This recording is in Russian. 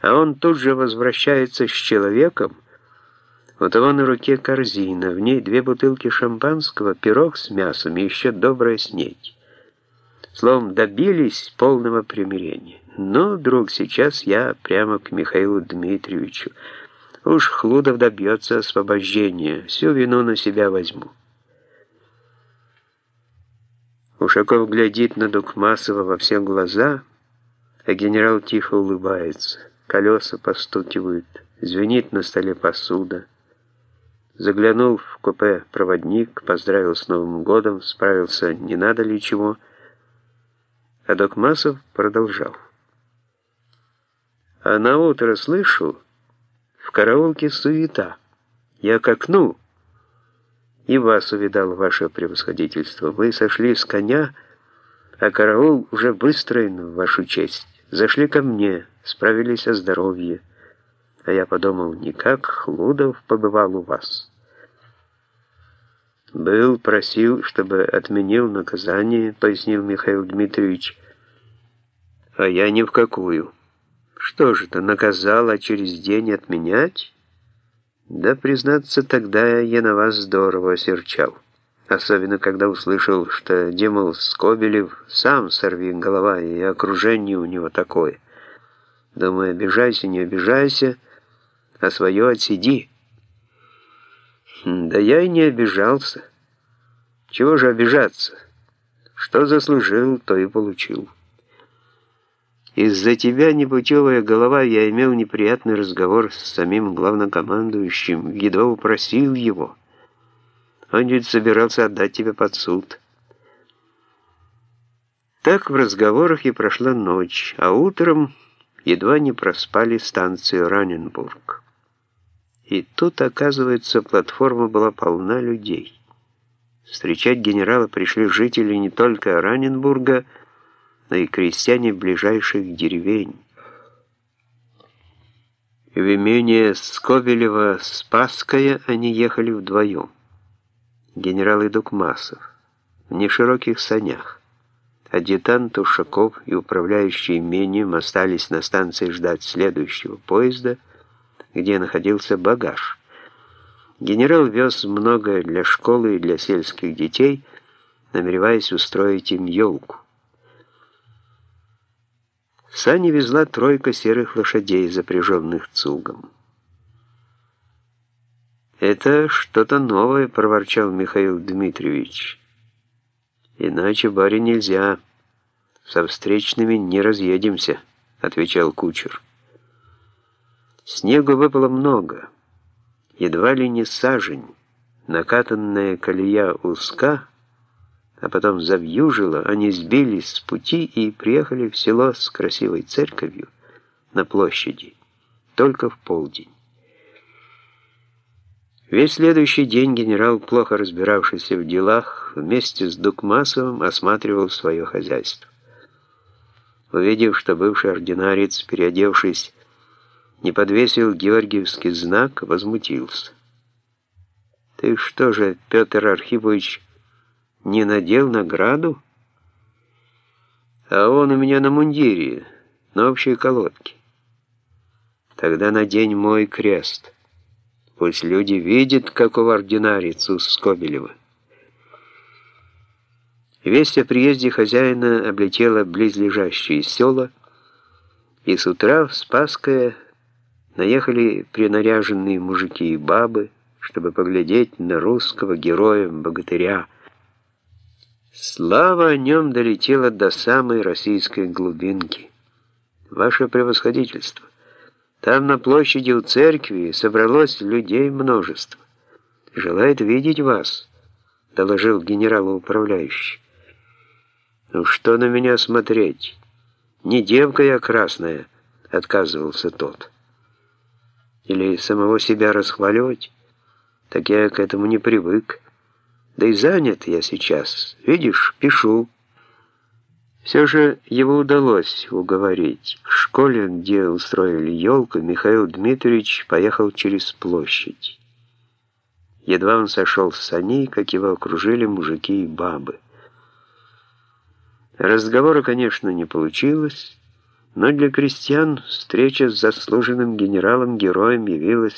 А он тут же возвращается с человеком, у того на руке корзина, в ней две бутылки шампанского, пирог с мясом и еще добрая снеть. Словом, добились полного примирения. Но, друг, сейчас я прямо к Михаилу Дмитриевичу. Уж Хлудов добьется освобождения, всю вину на себя возьму. Ушаков глядит на Дукмасова во все глаза, а генерал тихо улыбается. Колеса постукивают, звенит на столе посуда. Заглянул в купе проводник, поздравил с Новым годом, справился, не надо ли чего. А Докмасов продолжал. А на утро слышу, в караулке суета. Я к окну, и вас увидал, ваше превосходительство. Вы сошли с коня, а караул уже выстроен в вашу честь. Зашли ко мне, справились о здоровье. А я подумал, никак Хлудов побывал у вас. «Был, просил, чтобы отменил наказание», — пояснил Михаил Дмитриевич. «А я ни в какую. Что же то наказал, а через день отменять?» «Да, признаться, тогда я на вас здорово серчал. Особенно, когда услышал, что, демол, Скобелев сам сорви голова, и окружение у него такое. Думаю, обижайся, не обижайся, а свое отсиди». Да я и не обижался. Чего же обижаться? Что заслужил, то и получил. Из-за тебя, непутевая голова, я имел неприятный разговор с самим главнокомандующим, едва упросил его. Он ведь собирался отдать тебя под суд. Так в разговорах и прошла ночь, а утром едва не проспали станцию Раненбург. И тут, оказывается, платформа была полна людей. Встречать генерала пришли жители не только Раненбурга, но и крестьяне ближайших деревень. В имение Скобелева-Спасское они ехали вдвоем. Генерал и в нешироких санях. Адъютант Ушаков и управляющий имением остались на станции ждать следующего поезда – где находился багаж. Генерал вез многое для школы и для сельских детей, намереваясь устроить им елку. Сани везла тройка серых лошадей, запряженных цугом. «Это что-то новое», — проворчал Михаил Дмитриевич. «Иначе, барин, нельзя. Со встречными не разъедемся», — отвечал кучер. Снегу выпало много, едва ли не сажень. Накатанная колея узка, а потом завьюжила, они сбились с пути и приехали в село с красивой церковью на площади, только в полдень. Весь следующий день генерал, плохо разбиравшийся в делах, вместе с Дукмасовым осматривал свое хозяйство. Увидев, что бывший ординарец, переодевшись не подвесил георгиевский знак, возмутился. «Ты что же, Петр Архипович, не надел награду?» «А он у меня на мундире, на общей колодке». «Тогда надень мой крест. Пусть люди видят, какого ординарец у Скобелева». Весть о приезде хозяина облетела близлежащие села, и с утра в Спасское Наехали принаряженные мужики и бабы, чтобы поглядеть на русского героя-богатыря. Слава о нем долетела до самой российской глубинки. Ваше превосходительство, там на площади у церкви собралось людей множество. Желает видеть вас, доложил генерал-управляющий. Ну что на меня смотреть? Не девка я красная, отказывался тот или самого себя расхваливать, так я к этому не привык. Да и занят я сейчас, видишь, пишу. Все же его удалось уговорить. К школе, где устроили елку, Михаил Дмитриевич поехал через площадь. Едва он сошел с саней, как его окружили мужики и бабы. Разговора, конечно, не получилось, Но для крестьян встреча с заслуженным генералом-героем явилась